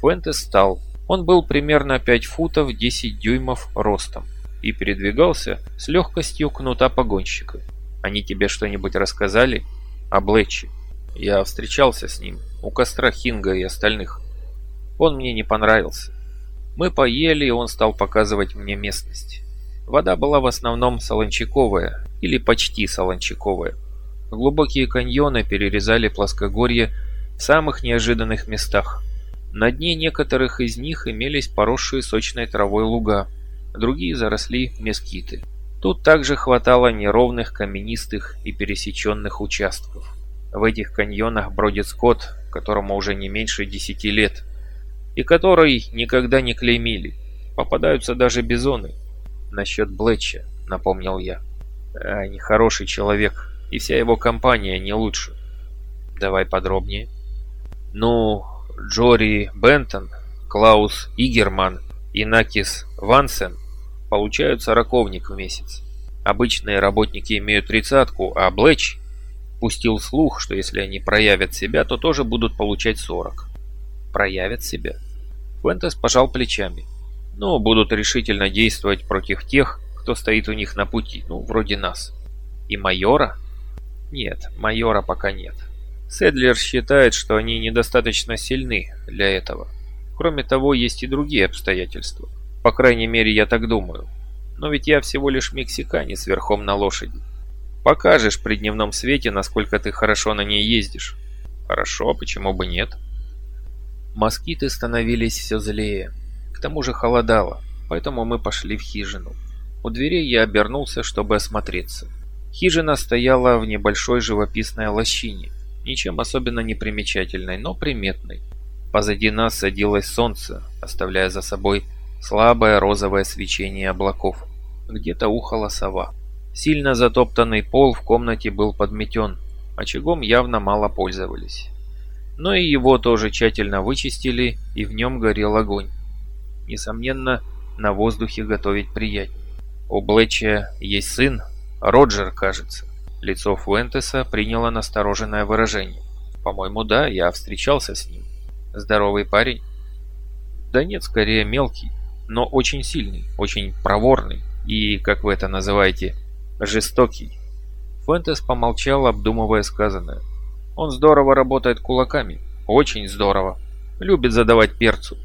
Фуэнтес встал. Он был примерно 5 футов 10 дюймов ростом и передвигался с легкостью кнута погонщика. Они тебе что-нибудь рассказали? О Блетче. Я встречался с ним у костра Хинга и остальных. Он мне не понравился. Мы поели, и он стал показывать мне местность. Вода была в основном солончаковая, или почти солончаковая. Глубокие каньоны перерезали плоскогорье в самых неожиданных местах. На дне некоторых из них имелись поросшие сочной травой луга, другие заросли мескиты. Тут также хватало неровных каменистых и пересеченных участков. В этих каньонах бродит скот, которому уже не меньше десяти лет, и который никогда не клеймили. Попадаются даже бизоны. Насчет Блетча, напомнил я. А, нехороший человек, и вся его компания не лучше. Давай подробнее. Ну, Джори Бентон, Клаус Игерман и Накис Вансен получают сороковник в месяц. Обычные работники имеют тридцатку, а Блэч пустил слух, что если они проявят себя, то тоже будут получать 40. Проявят себя? Фуэнтес пожал плечами. Ну, будут решительно действовать против тех, кто стоит у них на пути, ну, вроде нас. И майора? Нет, майора пока нет. Седлер считает, что они недостаточно сильны для этого. Кроме того, есть и другие обстоятельства. По крайней мере, я так думаю. Но ведь я всего лишь мексиканец верхом на лошади. Покажешь при дневном свете, насколько ты хорошо на ней ездишь. Хорошо, почему бы нет? Москиты становились все злее. К тому же холодало, поэтому мы пошли в хижину. У дверей я обернулся, чтобы осмотреться. Хижина стояла в небольшой живописной лощине, ничем особенно не примечательной, но приметной. Позади нас садилось солнце, оставляя за собой слабое розовое свечение облаков. Где-то ухала сова. Сильно затоптанный пол в комнате был подметен, очагом явно мало пользовались. Но и его тоже тщательно вычистили, и в нем горел огонь. Несомненно, на воздухе готовить приятнее. У Блэча есть сын, Роджер, кажется. Лицо Фуэнтеса приняло настороженное выражение. По-моему, да, я встречался с ним. Здоровый парень? Да нет, скорее мелкий, но очень сильный, очень проворный и, как вы это называете, жестокий. Фуэнтес помолчал, обдумывая сказанное. Он здорово работает кулаками, очень здорово. Любит задавать перцу.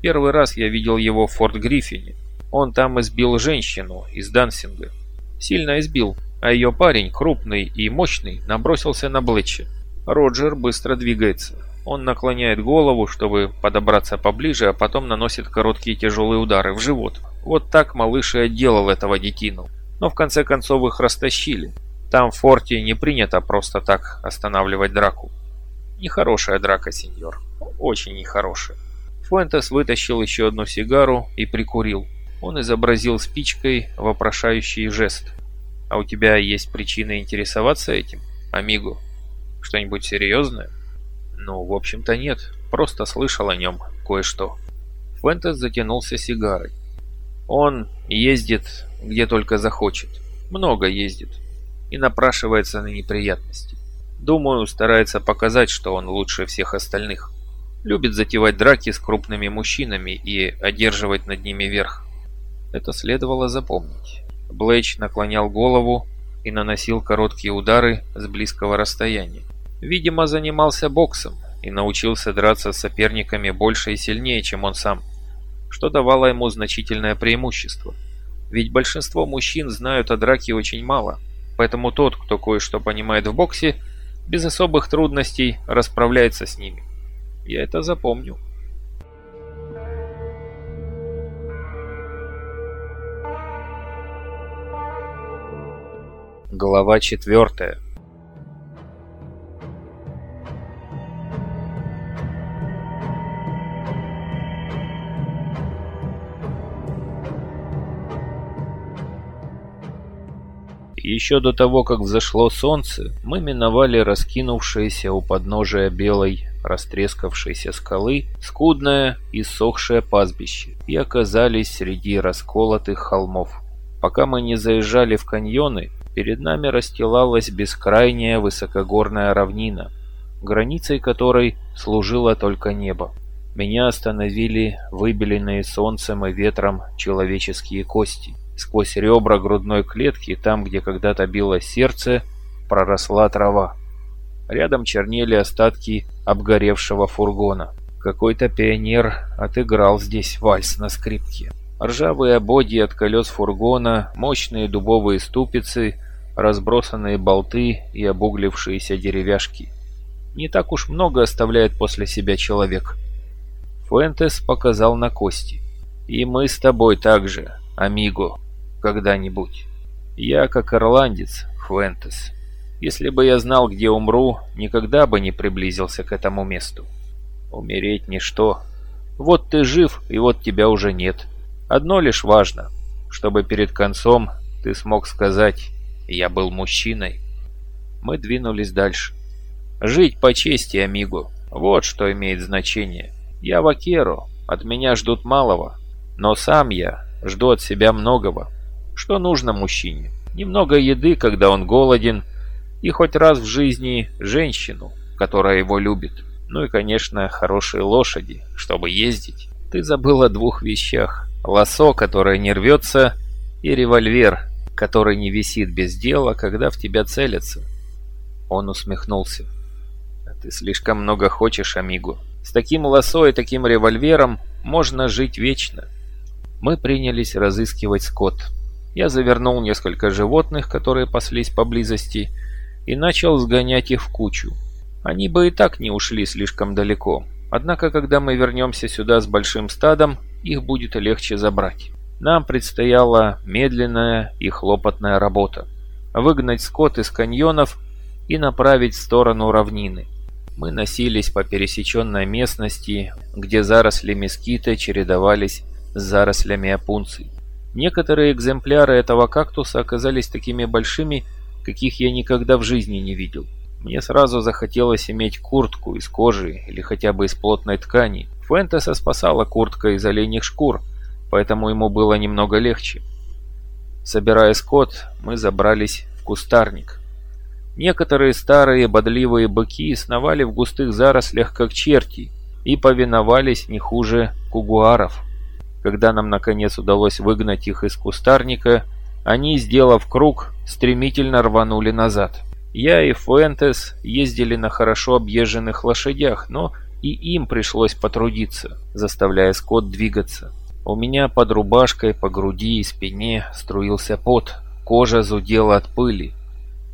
Первый раз я видел его в Форт Гриффине. Он там избил женщину из Дансинга. Сильно избил, а ее парень, крупный и мощный, набросился на Блетча. Роджер быстро двигается. Он наклоняет голову, чтобы подобраться поближе, а потом наносит короткие тяжелые удары в живот. Вот так малыш и отделал этого детину. Но в конце концов их растащили. Там в форте не принято просто так останавливать драку. Нехорошая драка, сеньор. Очень нехорошая. Фуэнтес вытащил еще одну сигару и прикурил. Он изобразил спичкой вопрошающий жест. «А у тебя есть причина интересоваться этим, Амиго? Что-нибудь серьезное?» «Ну, в общем-то нет. Просто слышал о нем кое-что». Фуэнтес затянулся сигарой. «Он ездит где только захочет. Много ездит. И напрашивается на неприятности. Думаю, старается показать, что он лучше всех остальных. Любит затевать драки с крупными мужчинами и одерживать над ними верх. Это следовало запомнить. Блэч наклонял голову и наносил короткие удары с близкого расстояния. Видимо, занимался боксом и научился драться с соперниками больше и сильнее, чем он сам, что давало ему значительное преимущество. Ведь большинство мужчин знают о драке очень мало, поэтому тот, кто кое-что понимает в боксе, без особых трудностей расправляется с ними. Я это запомню. Глава четвертая. Еще до того, как взошло солнце, мы миновали раскинувшееся у подножия белой растрескавшейся скалы скудное и сохшее пастбище и оказались среди расколотых холмов. Пока мы не заезжали в каньоны, Перед нами расстилалась бескрайняя высокогорная равнина, границей которой служило только небо. Меня остановили выбеленные солнцем и ветром человеческие кости. Сквозь ребра грудной клетки, там, где когда-то било сердце, проросла трава. Рядом чернели остатки обгоревшего фургона. Какой-то пионер отыграл здесь вальс на скрипке. Ржавые ободья от колес фургона, мощные дубовые ступицы, разбросанные болты и обуглившиеся деревяшки. Не так уж много оставляет после себя человек. Фуэнтес показал на кости. «И мы с тобой также, амиго, когда-нибудь. Я как ирландец, Фуэнтес. Если бы я знал, где умру, никогда бы не приблизился к этому месту. Умереть ничто. Вот ты жив, и вот тебя уже нет». Одно лишь важно, чтобы перед концом ты смог сказать «я был мужчиной». Мы двинулись дальше. Жить по чести, амиго. Вот что имеет значение. Я вакеру, от меня ждут малого. Но сам я жду от себя многого. Что нужно мужчине? Немного еды, когда он голоден, и хоть раз в жизни женщину, которая его любит. Ну и, конечно, хорошие лошади, чтобы ездить. Ты забыл о двух вещах лосо, которое не рвется, и револьвер, который не висит без дела, когда в тебя целятся. Он усмехнулся. «Ты слишком много хочешь, Амигу. С таким лосо и таким револьвером можно жить вечно». Мы принялись разыскивать скот. Я завернул несколько животных, которые паслись поблизости, и начал сгонять их в кучу. Они бы и так не ушли слишком далеко. Однако, когда мы вернемся сюда с большим стадом, их будет легче забрать. Нам предстояла медленная и хлопотная работа. Выгнать скот из каньонов и направить в сторону равнины. Мы носились по пересеченной местности, где заросли мескита чередовались с зарослями опунций. Некоторые экземпляры этого кактуса оказались такими большими, каких я никогда в жизни не видел. Мне сразу захотелось иметь куртку из кожи или хотя бы из плотной ткани, Фентеса спасала куртка из оленьих шкур, поэтому ему было немного легче. Собирая скот, мы забрались в кустарник. Некоторые старые бодливые быки сновали в густых зарослях как черти и повиновались не хуже кугуаров. Когда нам наконец удалось выгнать их из кустарника, они, сделав круг, стремительно рванули назад. Я и Фуэнтес ездили на хорошо объезженных лошадях, но и им пришлось потрудиться, заставляя скот двигаться. У меня под рубашкой, по груди и спине струился пот, кожа зудела от пыли.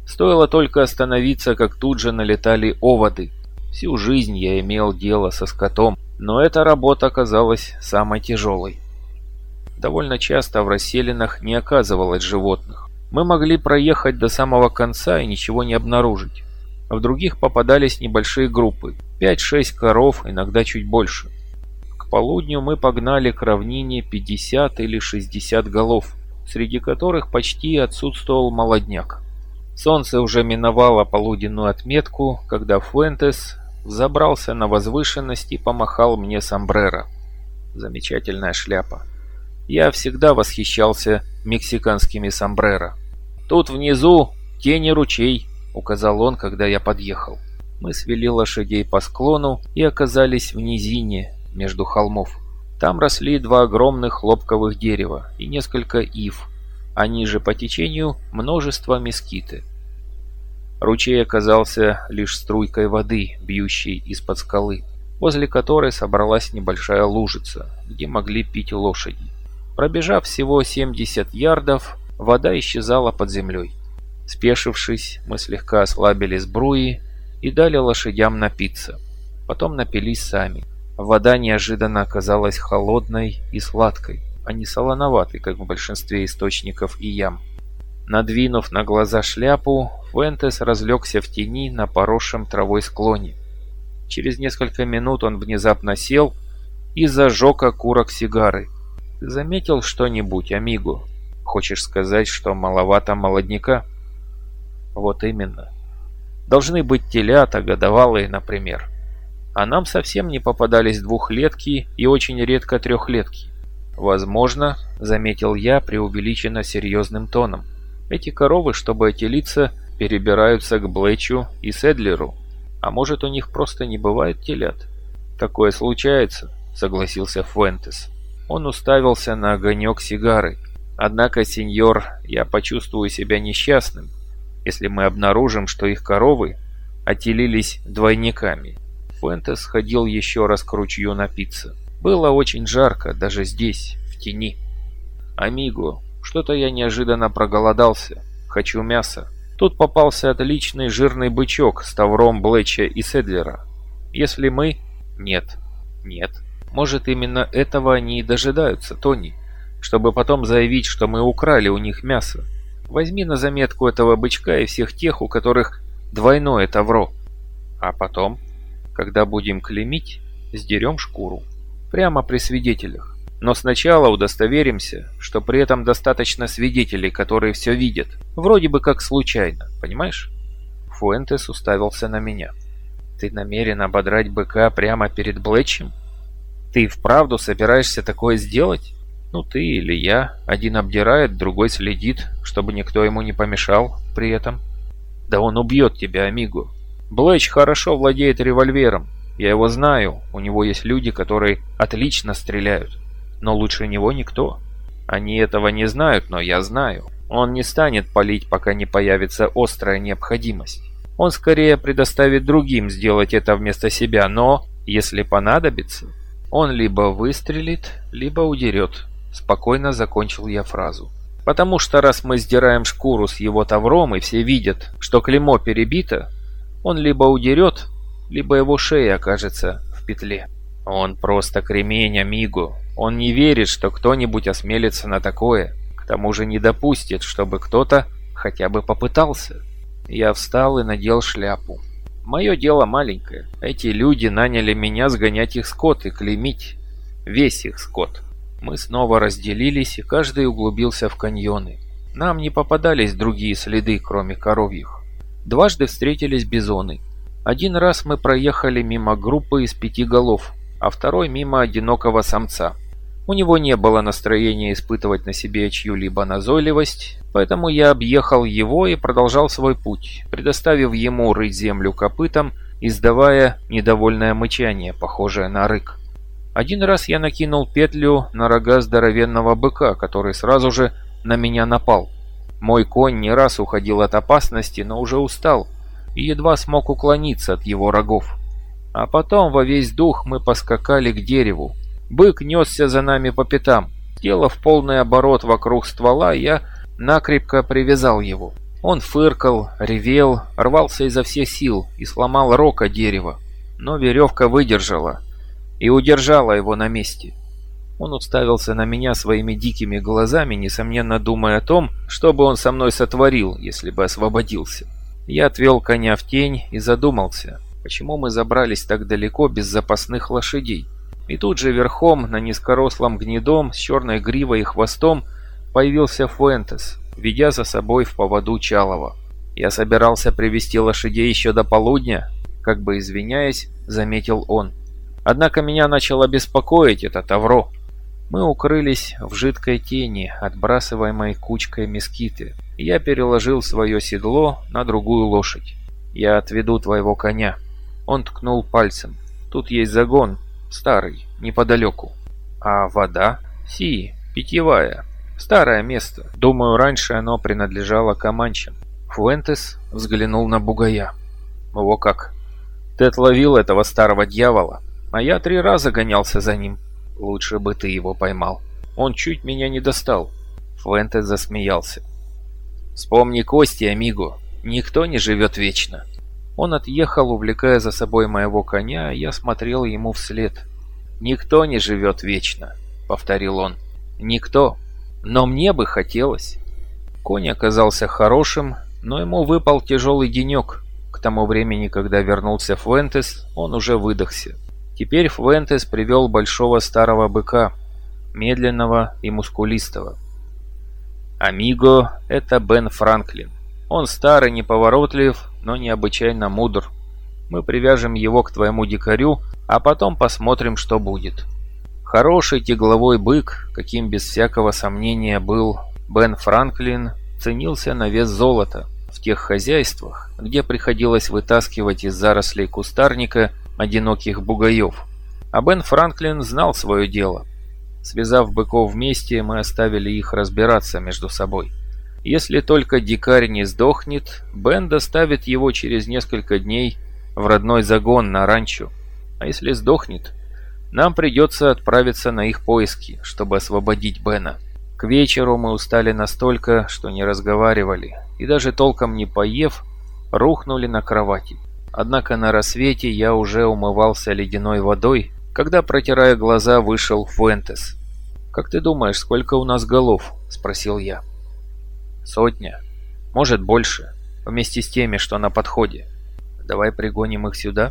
Стоило только остановиться, как тут же налетали оводы. Всю жизнь я имел дело со скотом, но эта работа оказалась самой тяжелой. Довольно часто в расселинах не оказывалось животных. Мы могли проехать до самого конца и ничего не обнаружить. А в других попадались небольшие группы, 5-6 коров, иногда чуть больше. К полудню мы погнали к равнине 50 или 60 голов, среди которых почти отсутствовал молодняк. Солнце уже миновало полуденную отметку, когда Фуэнтес взобрался на возвышенность и помахал мне сомбреро. Замечательная шляпа. Я всегда восхищался мексиканскими сомбреро. Тут внизу тени ручей, указал он, когда я подъехал. Мы свели лошадей по склону и оказались в низине между холмов. Там росли два огромных хлопковых дерева и несколько ив, а ниже по течению множество мескиты. Ручей оказался лишь струйкой воды, бьющей из-под скалы, возле которой собралась небольшая лужица, где могли пить лошади. Пробежав всего 70 ярдов, вода исчезала под землей. Спешившись, мы слегка ослабили сбруи и дали лошадям напиться. Потом напились сами. Вода неожиданно оказалась холодной и сладкой, а не солоноватой, как в большинстве источников и ям. Надвинув на глаза шляпу, Фуэнтес разлегся в тени на поросшем травой склоне. Через несколько минут он внезапно сел и зажег окурок сигары. «Ты заметил что-нибудь, Амигу? Хочешь сказать, что маловато молодняка?» Вот именно. Должны быть телята, годовалые, например. А нам совсем не попадались двухлетки и очень редко трехлетки. Возможно, заметил я преувеличенно серьезным тоном. Эти коровы, чтобы отелиться, перебираются к Блэчу и Седлеру. А может, у них просто не бывает телят? «Такое случается», — согласился Фуэнтес. Он уставился на огонек сигары. «Однако, сеньор, я почувствую себя несчастным, если мы обнаружим, что их коровы отелились двойниками». Фуэнтес ходил еще раз к ручью напиться. Было очень жарко, даже здесь, в тени. «Амиго, что-то я неожиданно проголодался. Хочу мяса». Тут попался отличный жирный бычок с тавром Блэча и Седлера. Если мы... Нет. Нет. Может, именно этого они и дожидаются, Тони, чтобы потом заявить, что мы украли у них мясо. Возьми на заметку этого бычка и всех тех, у которых двойное тавро. А потом, когда будем клеймить, сдерем шкуру. Прямо при свидетелях. Но сначала удостоверимся, что при этом достаточно свидетелей, которые все видят. Вроде бы как случайно, понимаешь? Фуэнтес уставился на меня. Ты намерен ободрать быка прямо перед Блэчем? Ты вправду собираешься такое сделать? Ну ты или я. Один обдирает, другой следит, чтобы никто ему не помешал при этом. Да он убьет тебя, Амигу. Блэч хорошо владеет револьвером. Я его знаю. У него есть люди, которые отлично стреляют. Но лучше него никто. Они этого не знают, но я знаю. Он не станет палить, пока не появится острая необходимость. Он скорее предоставит другим сделать это вместо себя, но, если понадобится, он либо выстрелит, либо удерет. Спокойно закончил я фразу. Потому что раз мы сдираем шкуру с его тавром и все видят, что клеймо перебито, он либо удерет, либо его шея окажется в петле. Он просто кремень, амигу. Он не верит, что кто-нибудь осмелится на такое. К тому же не допустит, чтобы кто-то хотя бы попытался. Я встал и надел шляпу. Мое дело маленькое. Эти люди наняли меня сгонять их скот и клеймить. Весь их скот. Мы снова разделились, и каждый углубился в каньоны. Нам не попадались другие следы, кроме коровьих. Дважды встретились бизоны. Один раз мы проехали мимо группы из пяти голов, а второй мимо одинокого самца. У него не было настроения испытывать на себе чью-либо назойливость, поэтому я объехал его и продолжал свой путь, предоставив ему рыть землю копытом, издавая недовольное мычание, похожее на рык. Один раз я накинул петлю на рога здоровенного быка, который сразу же на меня напал. Мой конь не раз уходил от опасности, но уже устал и едва смог уклониться от его рогов. А потом во весь дух мы поскакали к дереву, Бык несся за нами по пятам. Сделав полный оборот вокруг ствола, я накрепко привязал его. Он фыркал, ревел, рвался изо всех сил и сломал рока дерева. Но веревка выдержала и удержала его на месте. Он уставился на меня своими дикими глазами, несомненно думая о том, что бы он со мной сотворил, если бы освободился. Я отвел коня в тень и задумался, почему мы забрались так далеко без запасных лошадей. И тут же верхом на низкорослом гнедом с черной гривой и хвостом появился Фуэнтес, ведя за собой в поводу Чалова. Я собирался привести лошадей еще до полудня, как бы извиняясь, заметил он. Однако меня начало беспокоить это тавро. Мы укрылись в жидкой тени, отбрасываемой кучкой мескиты. Я переложил свое седло на другую лошадь. «Я отведу твоего коня». Он ткнул пальцем. «Тут есть загон, Старый, неподалеку. А вода? Си, питьевая. Старое место. Думаю, раньше оно принадлежало команчам. Фуэнтес взглянул на бугая. Его как? Ты отловил этого старого дьявола, а я три раза гонялся за ним. Лучше бы ты его поймал. Он чуть меня не достал. Фуэнтес засмеялся. Вспомни кости, амиго. Никто не живет вечно. Он отъехал, увлекая за собой моего коня, а я смотрел ему вслед. «Никто не живет вечно», — повторил он. «Никто. Но мне бы хотелось». Конь оказался хорошим, но ему выпал тяжелый денек. К тому времени, когда вернулся Фуэнтес, он уже выдохся. Теперь Фуэнтес привел большого старого быка, медленного и мускулистого. Амиго — это Бен Франклин. Он старый, неповоротлив, но необычайно мудр. Мы привяжем его к твоему дикарю, а потом посмотрим, что будет. Хороший тягловой бык, каким без всякого сомнения был Бен Франклин, ценился на вес золота в тех хозяйствах, где приходилось вытаскивать из зарослей кустарника одиноких бугаев. А Бен Франклин знал свое дело. Связав быков вместе, мы оставили их разбираться между собой. Если только дикарь не сдохнет, Бен доставит его через несколько дней в родной загон на ранчо. А если сдохнет, нам придется отправиться на их поиски, чтобы освободить Бена. К вечеру мы устали настолько, что не разговаривали, и даже толком не поев, рухнули на кровати. Однако на рассвете я уже умывался ледяной водой, когда, протирая глаза, вышел Фуэнтес. «Как ты думаешь, сколько у нас голов?» – спросил я. «Сотня. Может, больше. Вместе с теми, что на подходе. Давай пригоним их сюда?»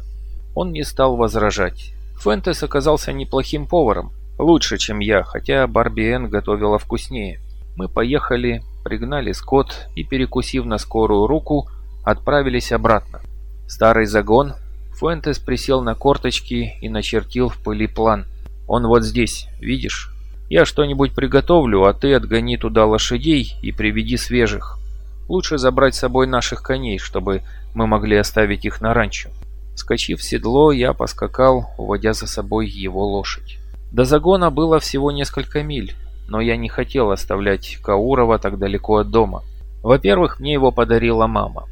Он не стал возражать. Фентес оказался неплохим поваром, лучше, чем я, хотя Барбиен готовила вкуснее. Мы поехали, пригнали скот и, перекусив на скорую руку, отправились обратно. Старый загон. Фуэнтес присел на корточки и начертил в пыли план. «Он вот здесь, видишь? Я что-нибудь приготовлю, а ты отгони туда лошадей и приведи свежих. Лучше забрать с собой наших коней, чтобы мы могли оставить их на ранчо». Скочив в седло, я поскакал, уводя за собой его лошадь. До загона было всего несколько миль, но я не хотел оставлять Каурова так далеко от дома. Во-первых, мне его подарила мама.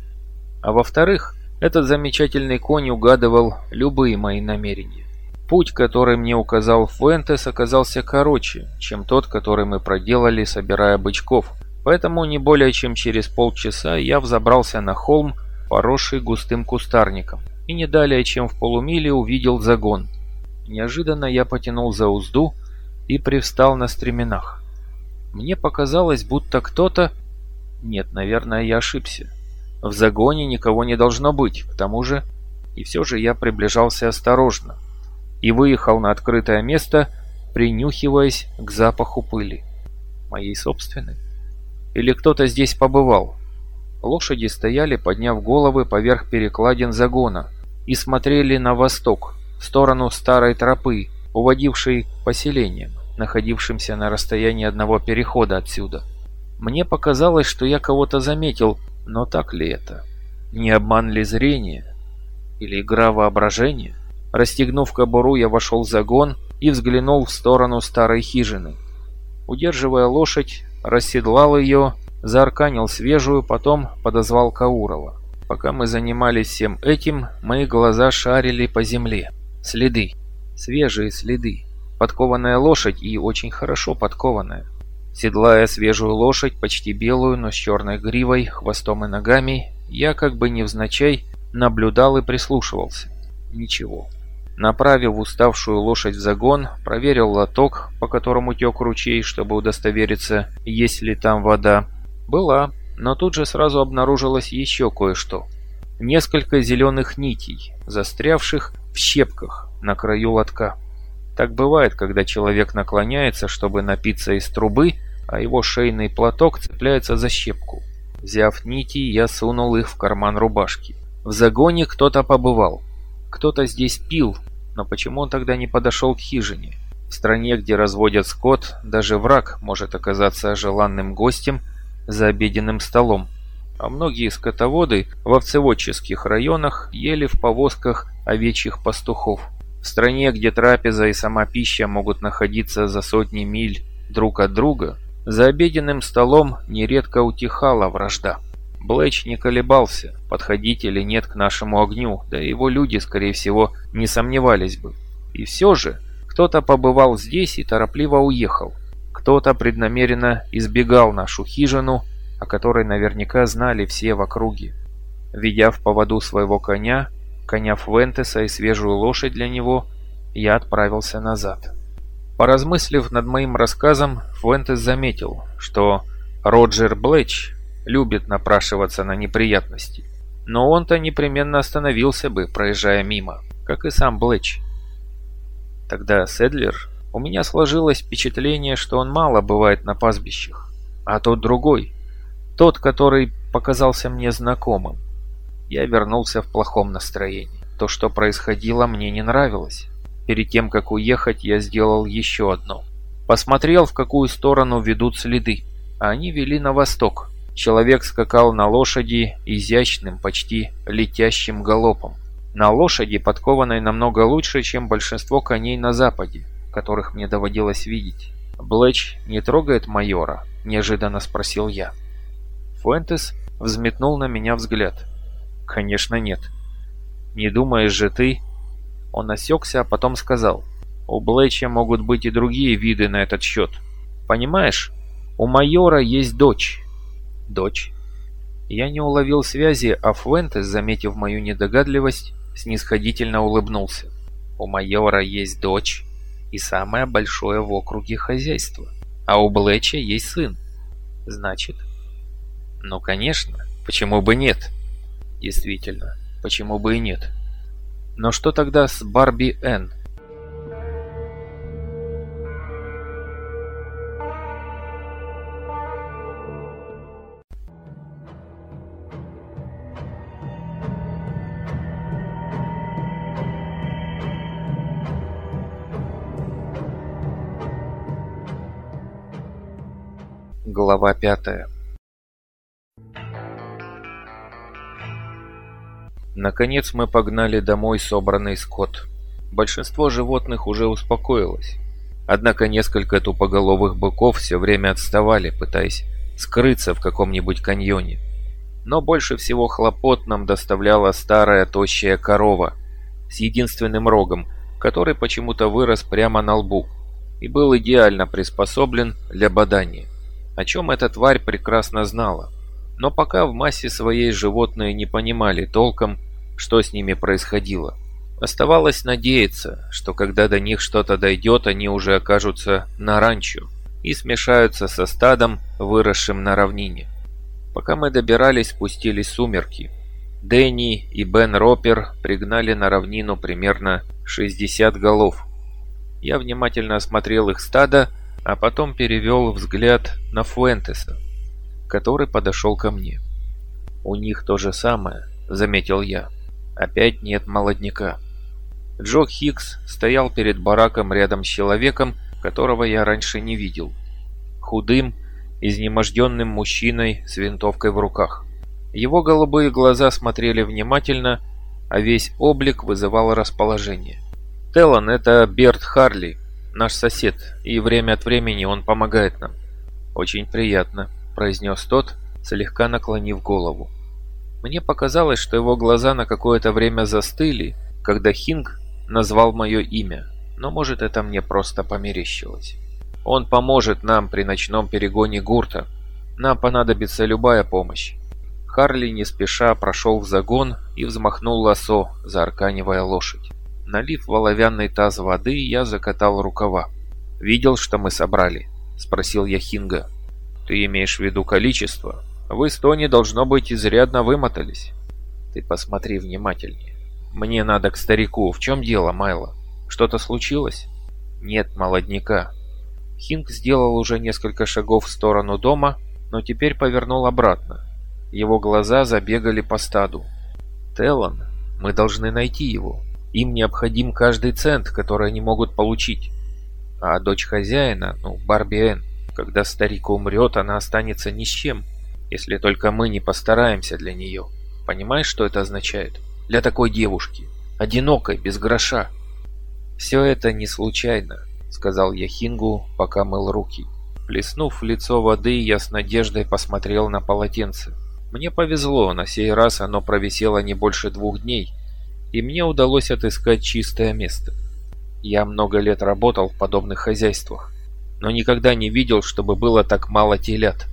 А во-вторых, этот замечательный конь угадывал любые мои намерения. Путь, который мне указал Фуэнтес, оказался короче, чем тот, который мы проделали, собирая бычков. Поэтому не более чем через полчаса я взобрался на холм, поросший густым кустарником и не далее, чем в полумиле увидел загон. Неожиданно я потянул за узду и привстал на стременах. Мне показалось, будто кто-то... Нет, наверное, я ошибся. В загоне никого не должно быть, к тому же... И все же я приближался осторожно и выехал на открытое место, принюхиваясь к запаху пыли. Моей собственной? Или кто-то здесь побывал? Лошади стояли, подняв головы поверх перекладин загона, и смотрели на восток, в сторону старой тропы, уводившей к поселениям, находившимся на расстоянии одного перехода отсюда. Мне показалось, что я кого-то заметил, но так ли это? Не обман ли зрения? Или игра воображения? Расстегнув кобуру, я вошел в загон и взглянул в сторону старой хижины. Удерживая лошадь, расседлал ее, заарканил свежую, потом подозвал Каурова. Пока мы занимались всем этим, мои глаза шарили по земле. Следы. Свежие следы. Подкованная лошадь и очень хорошо подкованная. Седлая свежую лошадь, почти белую, но с черной гривой, хвостом и ногами, я как бы невзначай наблюдал и прислушивался. Ничего. Направив уставшую лошадь в загон, проверил лоток, по которому тек ручей, чтобы удостовериться, есть ли там вода. Была. Но тут же сразу обнаружилось еще кое-что. Несколько зеленых нитей, застрявших в щепках на краю лотка. Так бывает, когда человек наклоняется, чтобы напиться из трубы, а его шейный платок цепляется за щепку. Взяв нити, я сунул их в карман рубашки. В загоне кто-то побывал. Кто-то здесь пил, но почему он тогда не подошел к хижине? В стране, где разводят скот, даже враг может оказаться желанным гостем – за обеденным столом, а многие скотоводы в овцеводческих районах ели в повозках овечьих пастухов. В стране, где трапеза и сама пища могут находиться за сотни миль друг от друга, за обеденным столом нередко утихала вражда. Блэч не колебался, подходить или нет к нашему огню, да его люди, скорее всего, не сомневались бы. И все же, кто-то побывал здесь и торопливо уехал. Кто-то преднамеренно избегал нашу хижину, о которой наверняка знали все в округе. Ведя в поводу своего коня, коня Фвентеса и свежую лошадь для него, я отправился назад. Поразмыслив над моим рассказом, Фвентес заметил, что Роджер Блэч любит напрашиваться на неприятности. Но он-то непременно остановился бы, проезжая мимо, как и сам Блэч. Тогда Седлер у меня сложилось впечатление, что он мало бывает на пастбищах. А тот другой, тот, который показался мне знакомым. Я вернулся в плохом настроении. То, что происходило, мне не нравилось. Перед тем, как уехать, я сделал еще одно. Посмотрел, в какую сторону ведут следы. А они вели на восток. Человек скакал на лошади изящным, почти летящим галопом. На лошади, подкованной намного лучше, чем большинство коней на западе, которых мне доводилось видеть. «Блэч не трогает майора?» – неожиданно спросил я. Фуэнтес взметнул на меня взгляд. «Конечно нет. Не думаешь же ты...» Он осекся, а потом сказал. «У Блэча могут быть и другие виды на этот счет. Понимаешь, у майора есть дочь». «Дочь?» Я не уловил связи, а Фуэнтес, заметив мою недогадливость, снисходительно улыбнулся. «У майора есть дочь и самое большое в округе хозяйство, а у Блэча есть сын. Значит...» «Ну, конечно, почему бы нет?» «Действительно, почему бы и нет?» «Но что тогда с Барби Энн?» Глава пятая Наконец мы погнали домой собранный скот. Большинство животных уже успокоилось. Однако несколько тупоголовых быков все время отставали, пытаясь скрыться в каком-нибудь каньоне. Но больше всего хлопот нам доставляла старая тощая корова с единственным рогом, который почему-то вырос прямо на лбу и был идеально приспособлен для бодания о чем эта тварь прекрасно знала. Но пока в массе своей животные не понимали толком, что с ними происходило. Оставалось надеяться, что когда до них что-то дойдет, они уже окажутся на ранчо и смешаются со стадом, выросшим на равнине. Пока мы добирались, спустились сумерки. Дэнни и Бен Ропер пригнали на равнину примерно 60 голов. Я внимательно осмотрел их стадо а потом перевел взгляд на Фуэнтеса, который подошел ко мне. «У них то же самое», — заметил я. «Опять нет молодняка». Джо Хикс стоял перед бараком рядом с человеком, которого я раньше не видел. Худым, изнеможденным мужчиной с винтовкой в руках. Его голубые глаза смотрели внимательно, а весь облик вызывал расположение. «Теллан — это Берт Харли», наш сосед, и время от времени он помогает нам». «Очень приятно», — произнес тот, слегка наклонив голову. Мне показалось, что его глаза на какое-то время застыли, когда Хинг назвал мое имя, но может это мне просто померещилось. «Он поможет нам при ночном перегоне гурта. Нам понадобится любая помощь». Харли не спеша прошел в загон и взмахнул лосо, заарканивая лошадь. Налив в оловянный таз воды, я закатал рукава. «Видел, что мы собрали?» – спросил я Хинга. «Ты имеешь в виду количество? Вы с Тони, должно быть, изрядно вымотались». «Ты посмотри внимательнее. Мне надо к старику. В чем дело, Майло? Что-то случилось?» «Нет молодняка». Хинг сделал уже несколько шагов в сторону дома, но теперь повернул обратно. Его глаза забегали по стаду. «Теллан, мы должны найти его. Им необходим каждый цент, который они могут получить. А дочь хозяина, ну, Барби Энн, когда старик умрет, она останется ни с чем, если только мы не постараемся для нее. Понимаешь, что это означает? Для такой девушки, одинокой, без гроша. «Все это не случайно», — сказал я Хингу, пока мыл руки. Плеснув в лицо воды, я с надеждой посмотрел на полотенце. Мне повезло, на сей раз оно провисело не больше двух дней, и мне удалось отыскать чистое место. Я много лет работал в подобных хозяйствах, но никогда не видел, чтобы было так мало телят.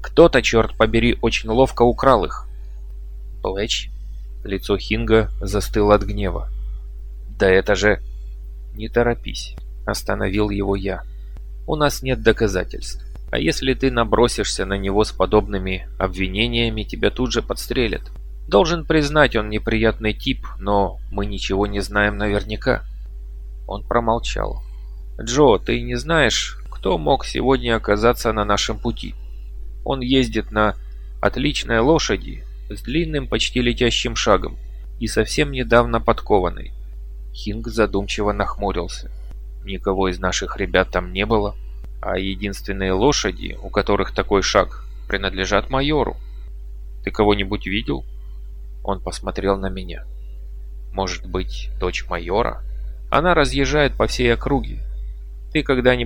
Кто-то, черт побери, очень ловко украл их. Блэч? Лицо Хинга застыло от гнева. Да это же... Не торопись, остановил его я. У нас нет доказательств. А если ты набросишься на него с подобными обвинениями, тебя тут же подстрелят. Должен признать, он неприятный тип, но мы ничего не знаем наверняка. Он промолчал. «Джо, ты не знаешь, кто мог сегодня оказаться на нашем пути? Он ездит на отличной лошади с длинным, почти летящим шагом и совсем недавно подкованный». Хинг задумчиво нахмурился. «Никого из наших ребят там не было, а единственные лошади, у которых такой шаг, принадлежат майору. Ты кого-нибудь видел?» Он посмотрел на меня. Может быть, дочь майора? Она разъезжает по всей округе. Ты когда-нибудь